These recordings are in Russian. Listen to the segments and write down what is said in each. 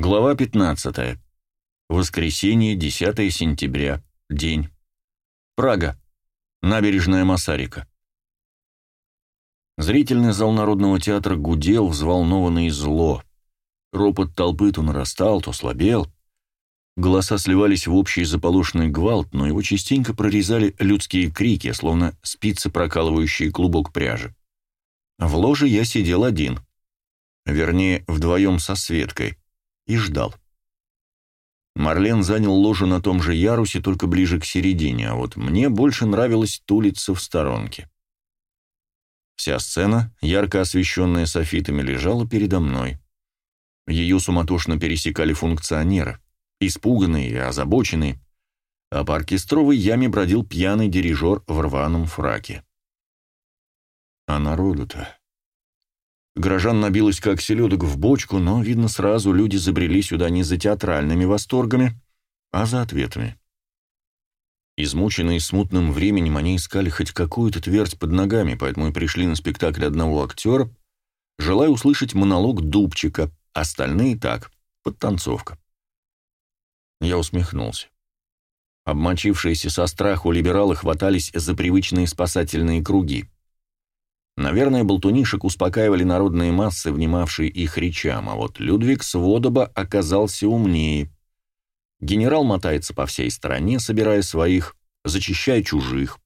Глава 15. Воскресенье, 10 сентября. День. Прага. Набережная Масарика. Зрительный зал Народного театра гудел, взволнованный и зло. Ропот толпы то нарастал, то слабел. Голоса сливались в общий заполошенный гвалт, но его частенько прорезали людские крики, словно спицы, прокалывающие клубок пряжи. В ложе я сидел один. Вернее, вдвоем со Светкой и ждал. Марлен занял ложу на том же ярусе, только ближе к середине, а вот мне больше нравилось тулиться в сторонке. Вся сцена, ярко освещенная софитами, лежала передо мной. Ее суматошно пересекали функционеры, испуганные и озабоченные, а по оркестровой яме бродил пьяный дирижер в рваном фраке. А народу-то... Горожан набилось как селедок в бочку, но, видно, сразу люди забрели сюда не за театральными восторгами, а за ответами. Измученные смутным временем, они искали хоть какую-то твердь под ногами, поэтому и пришли на спектакль одного актера, желая услышать монолог Дубчика, остальные так, подтанцовка. Я усмехнулся. Обмочившиеся со страху либералы хватались за привычные спасательные круги. Наверное, болтунишек успокаивали народные массы, внимавшие их речам, а вот Людвиг Сводоба оказался умнее. Генерал мотается по всей стране, собирая своих, зачищая чужих.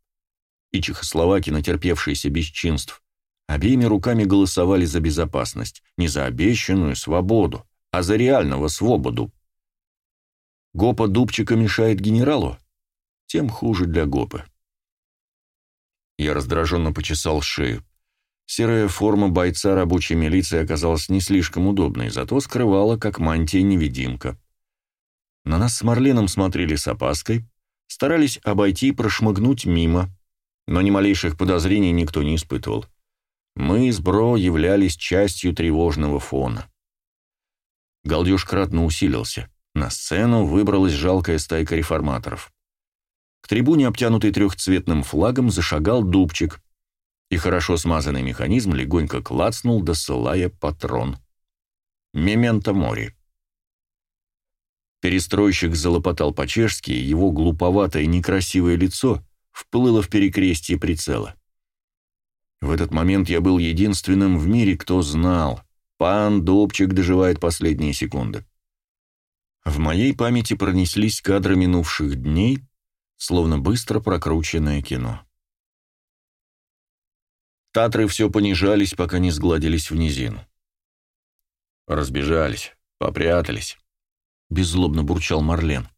И чехословаки, натерпевшиеся бесчинств, обеими руками голосовали за безопасность, не за обещанную свободу, а за реального свободу. Гопа Дубчика мешает генералу? Тем хуже для Гопы. Я раздраженно почесал шею. Серая форма бойца рабочей милиции оказалась не слишком удобной, зато скрывала, как мантия-невидимка. На нас с Марленом смотрели с опаской, старались обойти и прошмыгнуть мимо, но ни малейших подозрений никто не испытывал. Мы с Бро являлись частью тревожного фона. Галдеж кратно усилился. На сцену выбралась жалкая стайка реформаторов. К трибуне, обтянутой трехцветным флагом, зашагал Дубчик, и хорошо смазанный механизм легонько клацнул, досылая патрон. «Мементо мори». Перестройщик залопотал по-чешски, его глуповатое некрасивое лицо вплыло в перекрестие прицела. В этот момент я был единственным в мире, кто знал, пан Добчик доживает последние секунды. В моей памяти пронеслись кадры минувших дней, словно быстро прокрученное кино. Татры все понижались, пока не сгладились в низину. «Разбежались, попрятались», — беззлобно бурчал Марлен.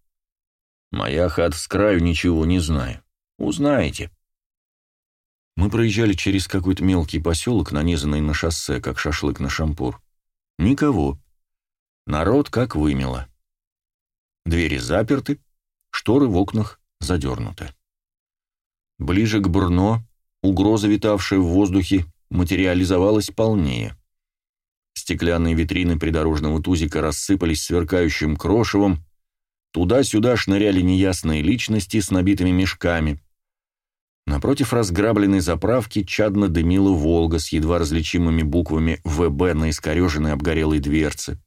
«Моя хата с краю ничего не знаю. Узнаете». Мы проезжали через какой-то мелкий поселок, нанизанный на шоссе, как шашлык на шампур. Никого. Народ как вымело. Двери заперты, шторы в окнах задернуты. Ближе к Бурно Угроза, витавшая в воздухе, материализовалась полнее. Стеклянные витрины придорожного тузика рассыпались сверкающим крошевом, туда-сюда шныряли неясные личности с набитыми мешками. Напротив разграбленной заправки чадно дымила «Волга» с едва различимыми буквами «ВБ» на искореженной обгорелой дверце.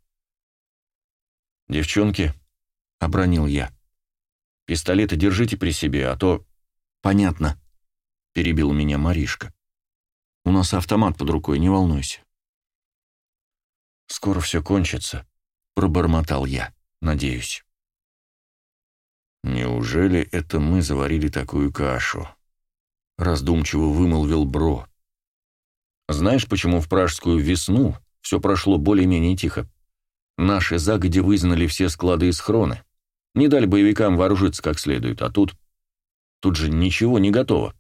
«Девчонки», — обронил я, — «пистолеты держите при себе, а то...» «Понятно», перебил меня Маришка. «У нас автомат под рукой, не волнуйся». «Скоро все кончится», — пробормотал я, надеюсь. «Неужели это мы заварили такую кашу?» — раздумчиво вымолвил Бро. «Знаешь, почему в пражскую весну все прошло более-менее тихо? Наши загоди вызнали все склады и схроны, не дали боевикам вооружиться как следует, а тут... Тут же ничего не готово.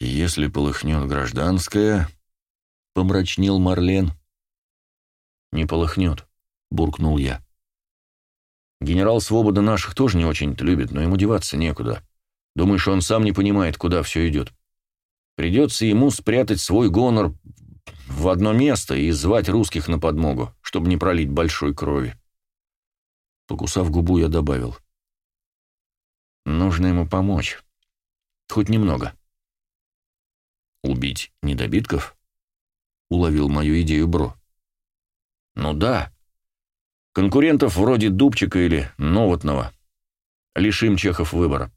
«Если полыхнет гражданская...» — помрачнел Марлен. «Не полыхнет», — буркнул я. «Генерал Свобода наших тоже не очень-то любит, но ему деваться некуда. Думаешь, он сам не понимает, куда все идет? Придется ему спрятать свой гонор в одно место и звать русских на подмогу, чтобы не пролить большой крови». Покусав губу, я добавил. «Нужно ему помочь. Хоть немного». «Убить недобитков?» — уловил мою идею Бро. «Ну да. Конкурентов вроде Дубчика или Новотного. Лишим Чехов выбора.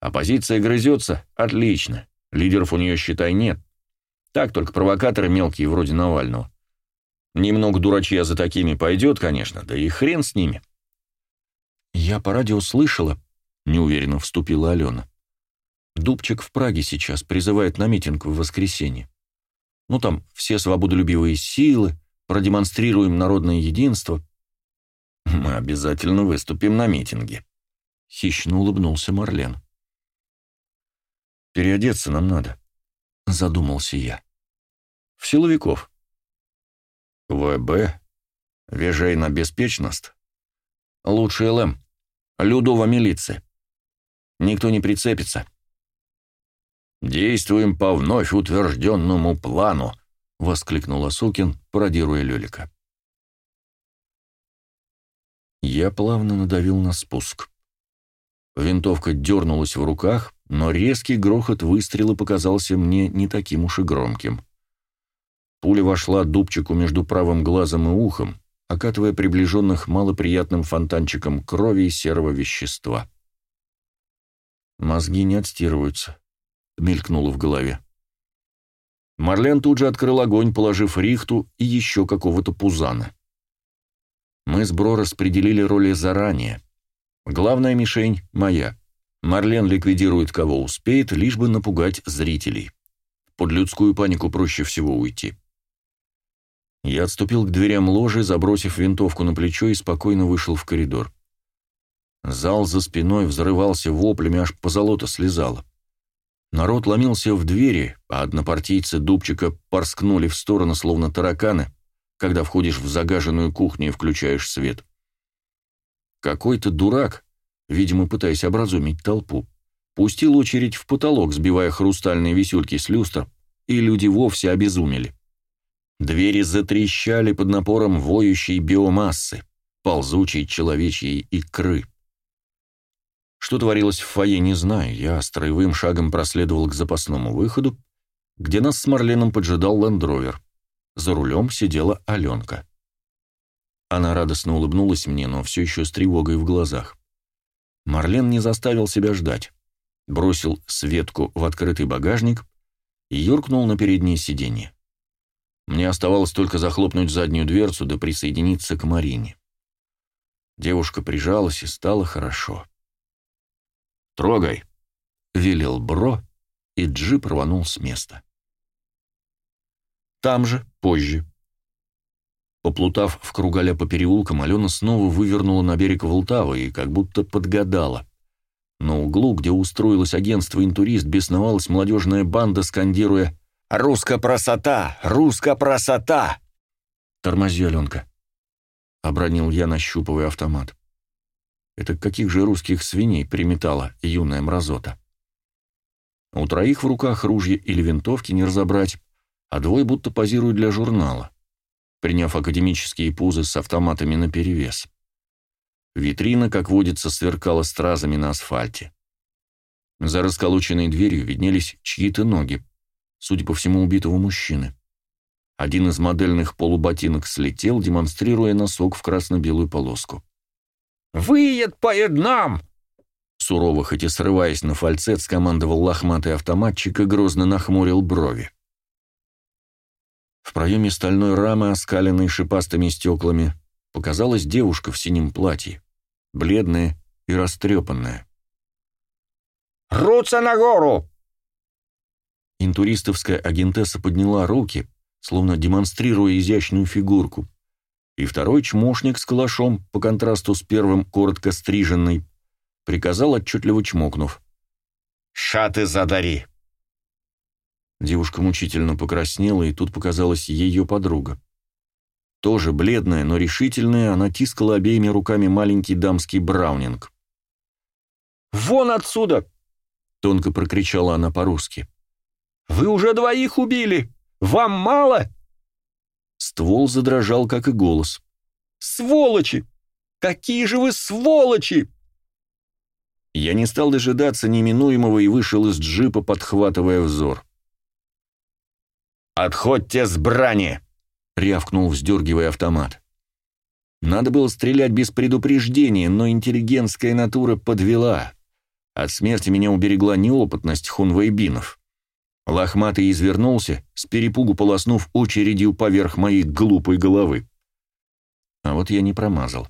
Оппозиция грызется? Отлично. Лидеров у нее, считай, нет. Так только провокаторы мелкие, вроде Навального. Немного дурачья за такими пойдет, конечно, да и хрен с ними. Я по радио слышала, неуверенно вступила Алена. Дубчик в Праге сейчас призывает на митинг в воскресенье. Ну там все свободолюбивые силы, продемонстрируем народное единство. Мы обязательно выступим на митинге. Хищно улыбнулся Марлен. Переодеться нам надо, задумался я. В силовиков. ВБ? Вежейна беспечность? Лучше ЛМ. Людова милиция. Никто не прицепится. «Действуем по вновь утвержденному плану», — воскликнула Сукин, пародируя Лёлика. Я плавно надавил на спуск. Винтовка дернулась в руках, но резкий грохот выстрела показался мне не таким уж и громким. Пуля вошла дубчику между правым глазом и ухом, окатывая приближенных малоприятным фонтанчиком крови и серого вещества. «Мозги не отстирываются», — мелькнуло в голове. Марлен тут же открыл огонь, положив рихту и еще какого-то пузана. Мы с Бро распределили роли заранее. Главная мишень — моя. Марлен ликвидирует кого успеет, лишь бы напугать зрителей. Под людскую панику проще всего уйти. Я отступил к дверям ложи, забросив винтовку на плечо и спокойно вышел в коридор. Зал за спиной взрывался воплями, аж позолота слезала. Народ ломился в двери, а однопартийцы Дубчика порскнули в сторону, словно тараканы, когда входишь в загаженную кухню и включаешь свет. Какой-то дурак, видимо, пытаясь образумить толпу, пустил очередь в потолок, сбивая хрустальные висюльки с люстр, и люди вовсе обезумели. Двери затрещали под напором воющей биомассы, ползучей человечьей икры. Что творилось в фойе, не знаю. Я строевым шагом проследовал к запасному выходу, где нас с Марленом поджидал лендровер. За рулем сидела Аленка. Она радостно улыбнулась мне, но все еще с тревогой в глазах. Марлен не заставил себя ждать. Бросил Светку в открытый багажник и юркнул на переднее сиденье. Мне оставалось только захлопнуть заднюю дверцу да присоединиться к Марине. Девушка прижалась и стало хорошо. «Трогай», — велел Бро, и джип рванул с места. Там же, позже. Поплутав в кругаля по переулкам, Алена снова вывернула на берег Волтавы и как будто подгадала. На углу, где устроилось агентство «Интурист», бесновалась молодежная банда, скандируя Руска просота! Руска просота!» «Тормози, Аленка!» — обронил я, нащупывая автомат. «Это каких же русских свиней приметала юная мразота?» У троих в руках ружья или винтовки не разобрать, а двое будто позируют для журнала, приняв академические пузы с автоматами наперевес. Витрина, как водится, сверкала стразами на асфальте. За расколоченной дверью виднелись чьи-то ноги, судя по всему, убитого мужчины. Один из модельных полуботинок слетел, демонстрируя носок в красно-белую полоску. «Выед нам!» Сурово, хоть и срываясь на фальцет, скомандовал лохматый автоматчик и грозно нахмурил брови. В проеме стальной рамы, оскаленной шипастыми стеклами, показалась девушка в синем платье, бледная и растрепанная. «Руца на гору!» Интуристовская агентесса подняла руки, словно демонстрируя изящную фигурку, и второй чмошник с калашом, по контрасту с первым коротко стриженный, приказал, отчетливо чмокнув. «Шаты задари!» Девушка мучительно покраснела, и тут показалась ее подруга. Тоже бледная, но решительная, она тискала обеими руками маленький дамский браунинг. «Вон отсюда!» — тонко прокричала она по-русски. Вы уже двоих убили! Вам мало?» Ствол задрожал, как и голос. «Сволочи! Какие же вы сволочи!» Я не стал дожидаться неминуемого и вышел из джипа, подхватывая взор. «Отходьте с брани!» — рявкнул, вздергивая автомат. Надо было стрелять без предупреждения, но интеллигентская натура подвела. От смерти меня уберегла неопытность хунвейбинов. Лохматый извернулся, с перепугу полоснув очередью поверх моей глупой головы. А вот я не промазал.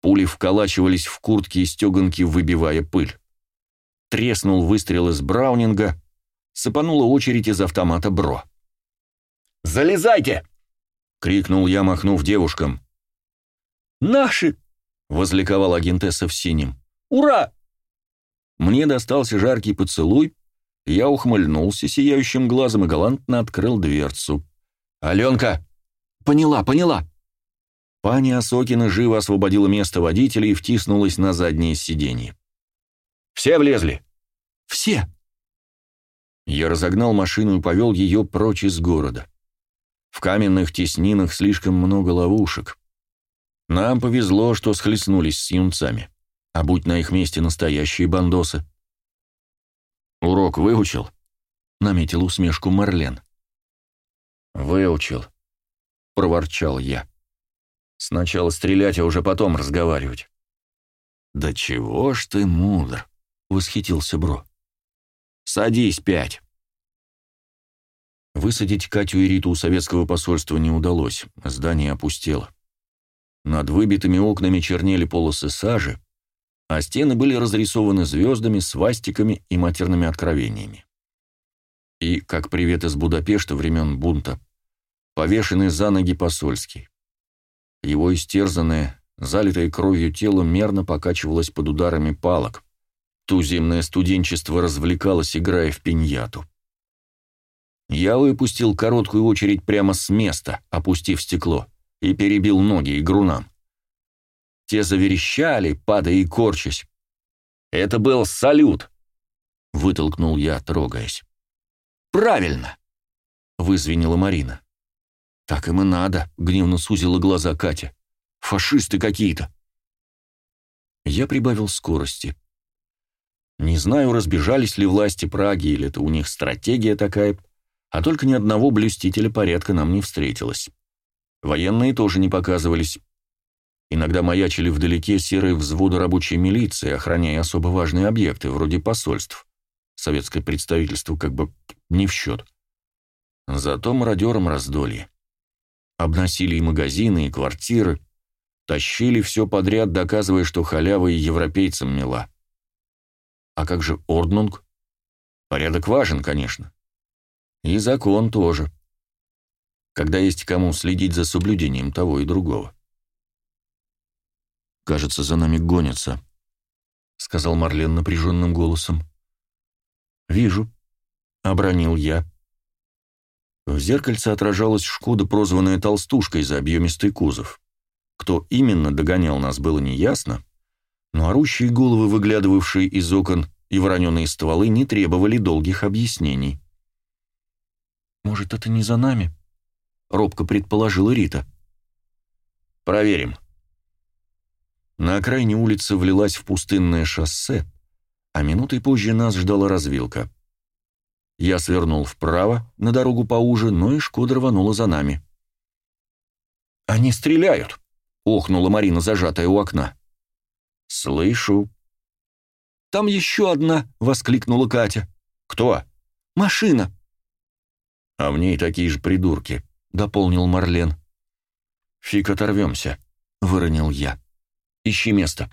Пули вколачивались в куртки и стеганки, выбивая пыль. Треснул выстрел из Браунинга, сыпанула очередь из автомата Бро. «Залезайте!» — крикнул я, махнув девушкам. «Наши!» — возликовал агентесса в синем. «Ура!» Мне достался жаркий поцелуй, я ухмыльнулся сияющим глазом и галантно открыл дверцу. «Аленка!» «Поняла, поняла!» Пани Осокина живо освободила место водителя и втиснулась на заднее сиденье. «Все влезли?» «Все!» Я разогнал машину и повел ее прочь из города. В каменных теснинах слишком много ловушек. Нам повезло, что схлестнулись с юнцами. А будь на их месте настоящие бандосы. «Урок выучил?» — наметил усмешку Марлен. «Выучил», — проворчал я. «Сначала стрелять, а уже потом разговаривать». «Да чего ж ты мудр!» — восхитился Бро. «Садись, пять!» Высадить Катю и Риту у советского посольства не удалось, здание опустело. Над выбитыми окнами чернели полосы сажи, а стены были разрисованы звездами, свастиками и матерными откровениями. И, как привет из Будапешта времен бунта, повешенный за ноги посольский. Его истерзанное, залитое кровью тело мерно покачивалось под ударами палок. Туземное студенчество развлекалось, играя в пиньяту. Я выпустил короткую очередь прямо с места, опустив стекло и перебил ноги игрунам. Те заверещали, падая и корчась. «Это был салют!» — вытолкнул я, трогаясь. «Правильно!» — вызвенела Марина. «Так им и надо», — гневно сузила глаза Катя. «Фашисты какие-то!» Я прибавил скорости. Не знаю, разбежались ли власти Праги, или это у них стратегия такая, а только ни одного блюстителя порядка нам не встретилось. Военные тоже не показывались. Иногда маячили вдалеке серые взводы рабочей милиции, охраняя особо важные объекты, вроде посольств. Советское представительство как бы не в счет. Зато мародерам раздолье. Обносили и магазины, и квартиры, тащили все подряд, доказывая, что халява и европейцам мила. А как же Орднунг? Порядок важен, конечно. И закон тоже когда есть кому следить за соблюдением того и другого. «Кажется, за нами гонятся», — сказал Марлен напряженным голосом. «Вижу», — обронил я. В зеркальце отражалась Шкода, прозванная «толстушкой» за объемистый кузов. Кто именно догонял нас, было неясно, но орущие головы, выглядывавшие из окон, и вороненые стволы не требовали долгих объяснений. «Может, это не за нами?» — робко предположила Рита. «Проверим». На окраине улицы влилась в пустынное шоссе, а минутой позже нас ждала развилка. Я свернул вправо, на дорогу поуже, но и Шкода рванула за нами. «Они стреляют!» — охнула Марина, зажатая у окна. «Слышу». «Там еще одна!» — воскликнула Катя. «Кто?» «Машина!» «А в ней такие же придурки», — дополнил Марлен. «Фиг оторвемся», — выронил я. «Ищи место.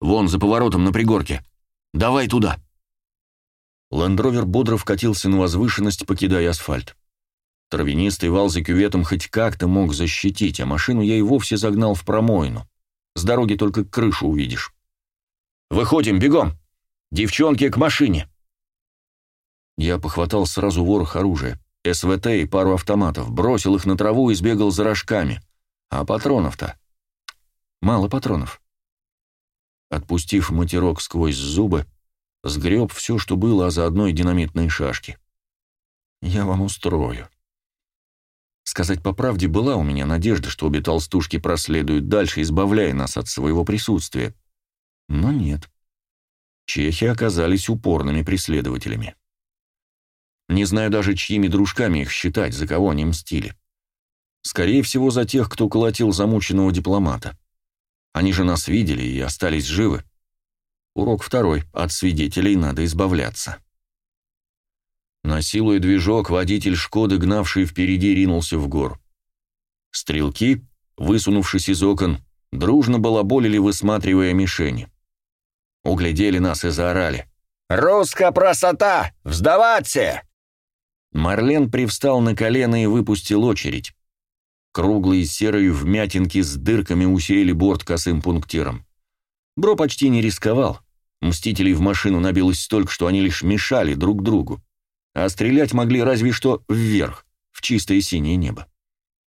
Вон, за поворотом на пригорке. Давай туда». Лендровер бодро вкатился на возвышенность, покидая асфальт. Травянистый вал за кюветом хоть как-то мог защитить, а машину я и вовсе загнал в промоину. С дороги только крышу увидишь. «Выходим, бегом! Девчонки, к машине!» Я похватал сразу ворох оружия. СВТ и пару автоматов, бросил их на траву и сбегал за рожками. А патронов-то? Мало патронов. Отпустив матерок сквозь зубы, сгреб все, что было, а заодно и динамитные шашки. Я вам устрою. Сказать по правде, была у меня надежда, что обе толстушки проследуют дальше, избавляя нас от своего присутствия. Но нет. Чехи оказались упорными преследователями. Не знаю даже, чьими дружками их считать, за кого они мстили. Скорее всего, за тех, кто колотил замученного дипломата. Они же нас видели и остались живы. Урок второй. От свидетелей надо избавляться. Насилуя движок, водитель «Шкоды», гнавший впереди, ринулся в гору. Стрелки, высунувшись из окон, дружно балаболили, высматривая мишени. Углядели нас и заорали. «Русская красота! Вздаваться!» Марлен привстал на колено и выпустил очередь. Круглые серые вмятинки с дырками усеяли борт косым пунктиром. Бро почти не рисковал. Мстителей в машину набилось столько, что они лишь мешали друг другу а стрелять могли разве что вверх, в чистое синее небо.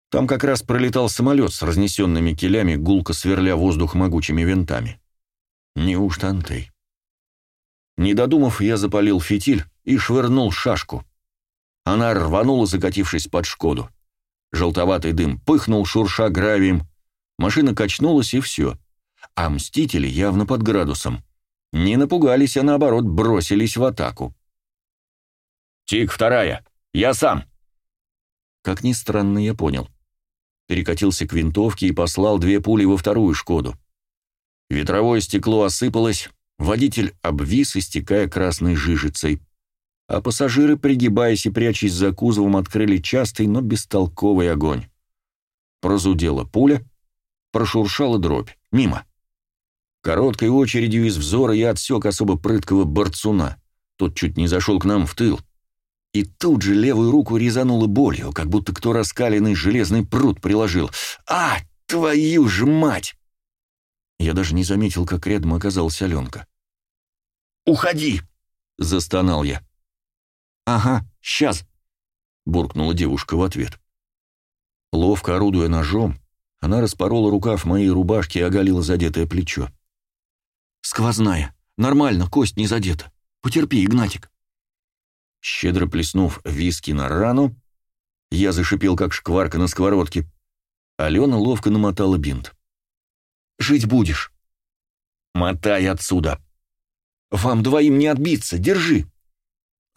Там как раз пролетал самолет с разнесенными килями, гулко сверля воздух могучими винтами. Неужто Антей? Не додумав, я запалил фитиль и швырнул шашку. Она рванула, закатившись под «Шкоду». Желтоватый дым пыхнул, шурша гравием. Машина качнулась, и все. А мстители явно под градусом. Не напугались, а наоборот бросились в атаку. «Тик, вторая! Я сам!» Как ни странно, я понял. Перекатился к винтовке и послал две пули во вторую «Шкоду». Ветровое стекло осыпалось, водитель обвис, истекая красной жижицей, а пассажиры, пригибаясь и прячась за кузовом, открыли частый, но бестолковый огонь. Прозудела пуля, прошуршала дробь. Мимо. Короткой очередью из взора я отсек особо прыткого борцуна. Тот чуть не зашел к нам в тыл. И тут же левую руку резануло болью, как будто кто раскаленный железный пруд приложил. «А, твою ж мать!» Я даже не заметил, как рядом оказалась Аленка. «Уходи!» — застонал я. «Ага, сейчас!» — буркнула девушка в ответ. Ловко орудуя ножом, она распорола рукав моей рубашки и оголила задетое плечо. «Сквозная. Нормально, кость не задета. Потерпи, Игнатик». Щедро плеснув виски на рану, я зашипел, как шкварка на сковородке. Алена ловко намотала бинт. «Жить будешь». «Мотай отсюда». «Вам двоим не отбиться, держи».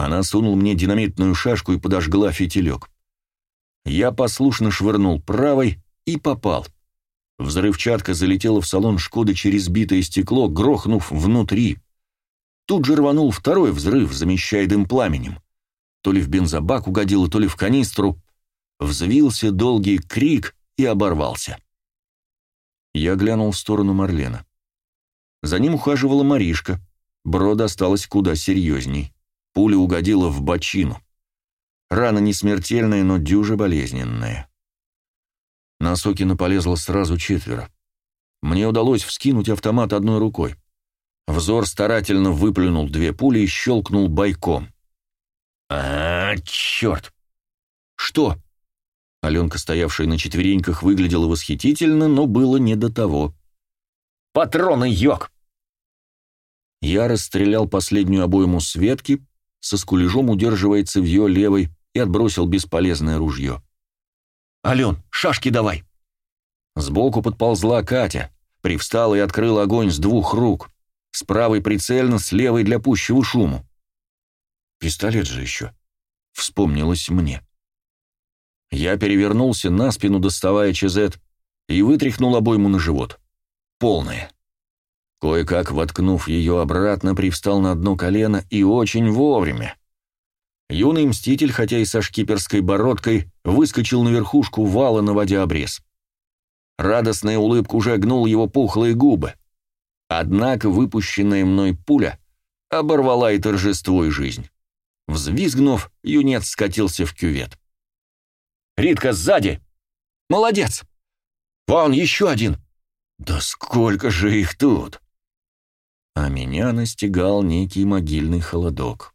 Она сунула мне динамитную шашку и подожгла фитилек. Я послушно швырнул правой и попал. Взрывчатка залетела в салон «Шкоды» через битое стекло, грохнув внутри. Тут же рванул второй взрыв, замещая дым пламенем. То ли в бензобак угодило, то ли в канистру. Взвился долгий крик и оборвался. Я глянул в сторону Марлена. За ним ухаживала Маришка. Бро осталась куда серьезней. Пуля угодила в бочину. Рана не смертельная, но дюже болезненная. На Сокина полезло сразу четверо. Мне удалось вскинуть автомат одной рукой. Взор старательно выплюнул две пули и щелкнул бойком. а, черт!» «Что?» Аленка, стоявшая на четвереньках, выглядела восхитительно, но было не до того. «Патроны, йог!» Я расстрелял последнюю обойму Светки, со скулежом удерживая цевье левой, и отбросил бесполезное ружье. «Ален, шашки давай!» Сбоку подползла Катя, привстала и открыла огонь с двух рук. С правой прицельно, с левой для пущего шуму. Пистолет же еще. Вспомнилось мне. Я перевернулся на спину, доставая ЧЗ, и вытряхнул обойму на живот. Полная. Кое-как, воткнув ее обратно, привстал на одно колено и очень вовремя. Юный мститель, хотя и со шкиперской бородкой, выскочил на верхушку вала, наводя обрез. Радостная улыбка уже гнула его пухлые губы. Однако выпущенная мной пуля оборвала и торжество, и жизнь. Взвизгнув, юнец скатился в кювет. «Ритка, сзади!» «Молодец!» «Вон еще один!» «Да сколько же их тут!» А меня настигал некий могильный холодок.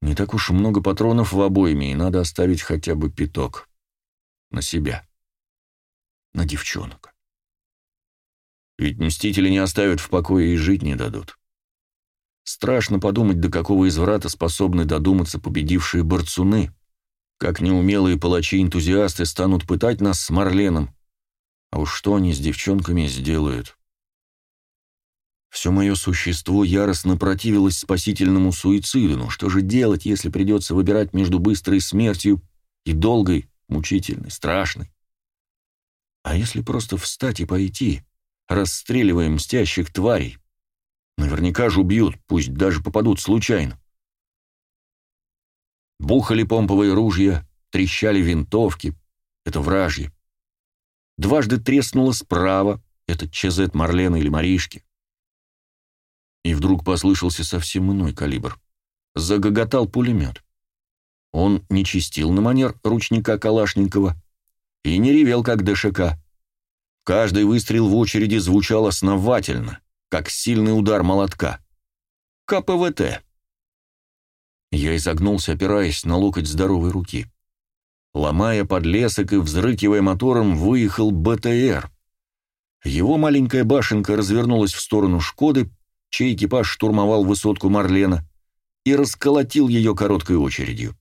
Не так уж много патронов в обойме, и надо оставить хотя бы пяток. На себя. На девчонок. Ведь мстители не оставят в покое и жить не дадут. Страшно подумать, до какого изврата способны додуматься победившие борцуны, как неумелые палачи-энтузиасты станут пытать нас с Марленом. А уж что они с девчонками сделают? Все мое существо яростно противилось спасительному суициду, но что же делать, если придется выбирать между быстрой смертью и долгой, мучительный, страшный. А если просто встать и пойти, расстреливая мстящих тварей? Наверняка же убьют, пусть даже попадут случайно. Бухали помповые ружья, трещали винтовки. Это вражьи. Дважды треснуло справа. Это ЧЗ Марлена или Маришки. И вдруг послышался совсем иной калибр. Загоготал пулемет. Он не чистил на манер ручника Калашникова и не ревел, как ДШК. Каждый выстрел в очереди звучал основательно, как сильный удар молотка. КПВТ. Я изогнулся, опираясь на локоть здоровой руки. Ломая подлесок и взрыкивая мотором, выехал БТР. Его маленькая башенка развернулась в сторону «Шкоды», чей экипаж штурмовал высотку Марлена, и расколотил ее короткой очередью.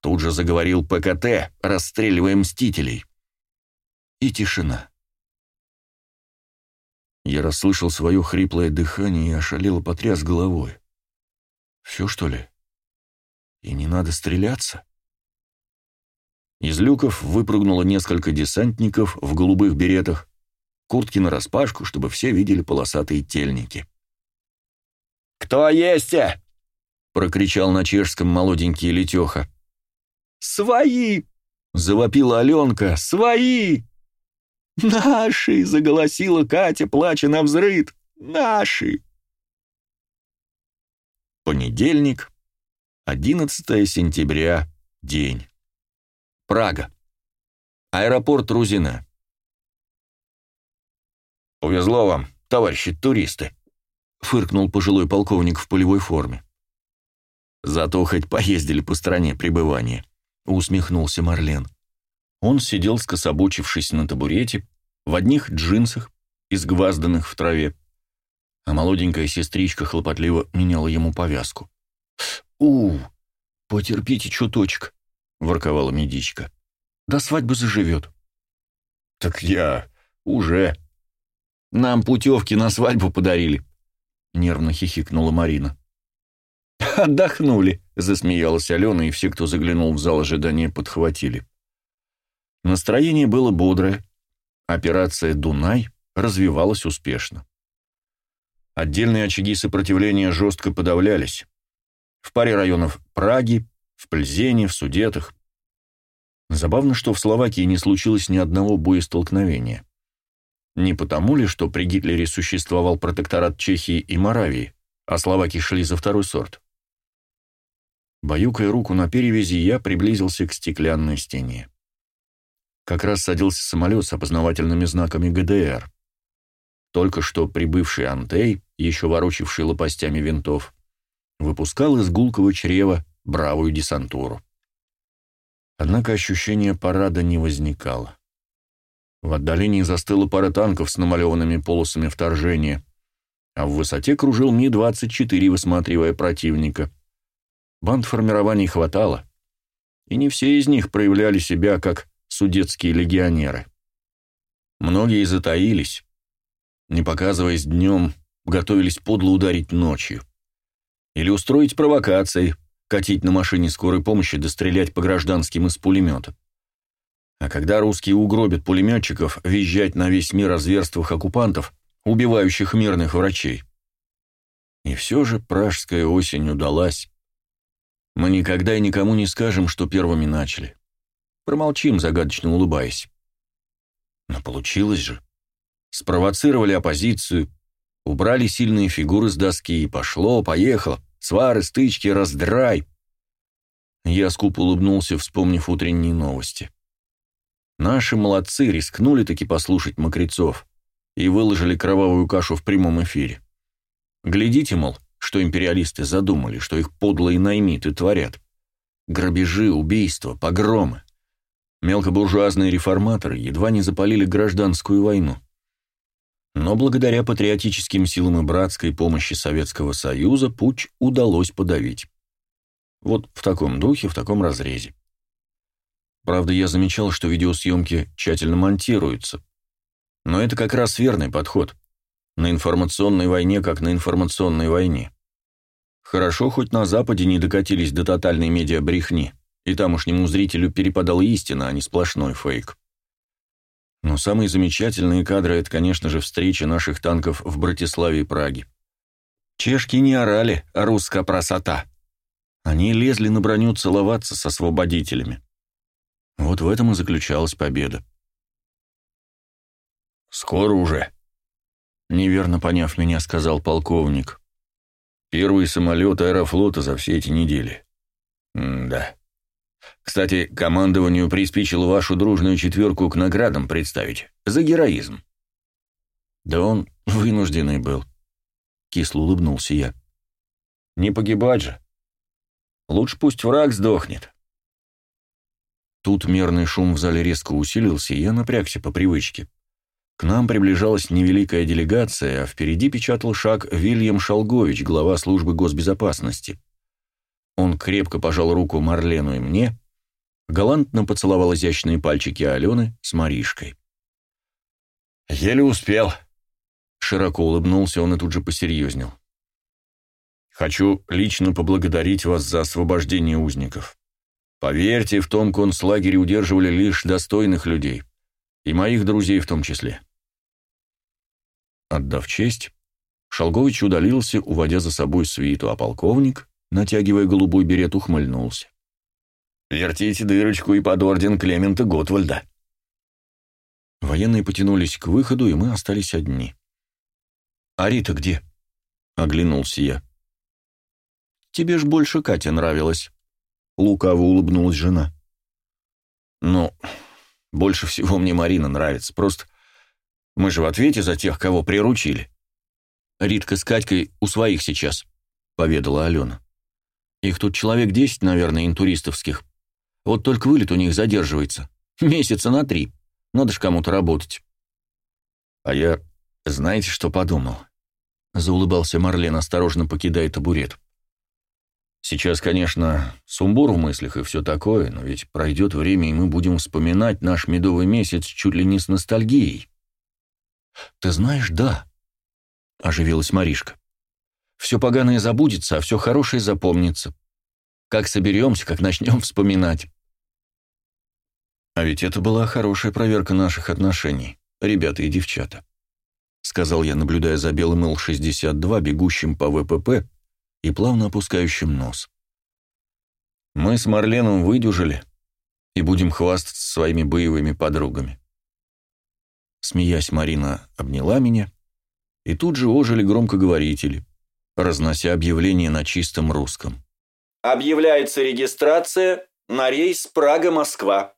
Тут же заговорил ПКТ, расстреливая мстителей. И тишина. Я расслышал свое хриплое дыхание и ошалело потряс головой. Все, что ли? И не надо стреляться? Из люков выпрыгнуло несколько десантников в голубых беретах, куртки нараспашку, чтобы все видели полосатые тельники. «Кто есть?» — прокричал на чешском молоденький Летеха. «Свои!» — завопила Аленка. «Свои!» «Наши!» — заголосила Катя, плача на взрыд. «Наши!» Понедельник, 11 сентября, день. Прага. Аэропорт Рузина. «Повезло вам, товарищи туристы», — фыркнул пожилой полковник в полевой форме. «Зато хоть поездили по стране пребывания», — усмехнулся Марлен. Он сидел, скособочившись на табурете, в одних джинсах, изгвазданных в траве, а молоденькая сестричка хлопотливо меняла ему повязку. «У, потерпите чуточек», — ворковала медичка. «До свадьбы заживет». «Так я уже...» «Нам путевки на свадьбу подарили», — нервно хихикнула Марина. «Отдохнули», — засмеялась Алена, и все, кто заглянул в зал ожидания, подхватили. Настроение было бодрое. Операция «Дунай» развивалась успешно. Отдельные очаги сопротивления жестко подавлялись. В паре районов Праги, в Пльзене, в Судетах. Забавно, что в Словакии не случилось ни одного боестолкновения. Не потому ли, что при Гитлере существовал протекторат Чехии и Моравии, а словаки шли за второй сорт? Баюкая руку на перевязи, я приблизился к стеклянной стене. Как раз садился самолет с опознавательными знаками ГДР. Только что прибывший Антей, еще ворочивший лопастями винтов, выпускал из гулкого чрева бравую десантуру. Однако ощущения парада не возникало. В отдалении застыла пара танков с намалеванными полосами вторжения, а в высоте кружил Ми-24, высматривая противника — Банд формирований хватало, и не все из них проявляли себя как судетские легионеры. Многие затаились, не показываясь днем, готовились подло ударить ночью. Или устроить провокации, катить на машине скорой помощи да по гражданским из пулемета. А когда русские угробят пулеметчиков, визжать на весь мир о зверствах оккупантов, убивающих мирных врачей. И все же пражская осень удалась. Мы никогда и никому не скажем, что первыми начали. Промолчим, загадочно улыбаясь. Но получилось же. Спровоцировали оппозицию, убрали сильные фигуры с доски, и пошло, поехало. Свары, стычки, раздрай. Я скупо улыбнулся, вспомнив утренние новости. Наши молодцы рискнули таки послушать мокрецов и выложили кровавую кашу в прямом эфире. Глядите, мол, что империалисты задумали, что их подлые наймиты творят. Грабежи, убийства, погромы. Мелкобуржуазные реформаторы едва не запалили гражданскую войну. Но благодаря патриотическим силам и братской помощи Советского Союза путь удалось подавить. Вот в таком духе, в таком разрезе. Правда, я замечал, что видеосъемки тщательно монтируются. Но это как раз верный подход. На информационной войне, как на информационной войне. Хорошо, хоть на Западе не докатились до тотальной медиабрехни, и тамошнему зрителю перепадала истина, а не сплошной фейк. Но самые замечательные кадры — это, конечно же, встреча наших танков в Братиславе и Праге. Чешки не орали «русская красота». Они лезли на броню целоваться с освободителями. Вот в этом и заключалась победа. «Скоро уже», — неверно поняв меня, сказал полковник. «Первый самолет аэрофлота за все эти недели». «Да. Кстати, командованию приспичило вашу дружную четверку к наградам представить. За героизм». «Да он вынужденный был», — кисло улыбнулся я. «Не погибать же. Лучше пусть враг сдохнет». Тут мерный шум в зале резко усилился, и я напрягся по привычке. К нам приближалась невеликая делегация, а впереди печатал шаг Вильям Шалгович, глава службы госбезопасности. Он крепко пожал руку Марлену и мне, галантно поцеловал изящные пальчики Алены с Маришкой. «Еле успел», — широко улыбнулся он и тут же посерьезнел. «Хочу лично поблагодарить вас за освобождение узников. Поверьте, в том концлагере удерживали лишь достойных людей, и моих друзей в том числе». Отдав честь, Шалгович удалился, уводя за собой свиту, а полковник, натягивая голубой берет, ухмыльнулся. «Вертите дырочку и под орден Клемента Готвальда». Военные потянулись к выходу, и мы остались одни. «А Рита где?» — оглянулся я. «Тебе ж больше Катя нравилась», — лукаво улыбнулась жена. «Ну, больше всего мне Марина нравится, просто мы же в ответе за тех, кого приручили. Ритка с Катькой у своих сейчас, поведала Алена. Их тут человек десять, наверное, интуристовских. Вот только вылет у них задерживается. Месяца на три. Надо ж кому-то работать. А я, знаете, что подумал? Заулыбался Марлен, осторожно покидая табурет. Сейчас, конечно, сумбур в мыслях и все такое, но ведь пройдет время, и мы будем вспоминать наш медовый месяц чуть ли не с ностальгией. «Ты знаешь, да», — оживилась Маришка. «Все поганое забудется, а все хорошее запомнится. Как соберемся, как начнем вспоминать». «А ведь это была хорошая проверка наших отношений, ребята и девчата», — сказал я, наблюдая за белым Ил-62, бегущим по ВПП и плавно опускающим нос. «Мы с Марленом выдюжили и будем хвастаться своими боевыми подругами. Смеясь, Марина обняла меня, и тут же ожили громкоговорители, разнося объявление на чистом русском. «Объявляется регистрация на рейс Прага-Москва.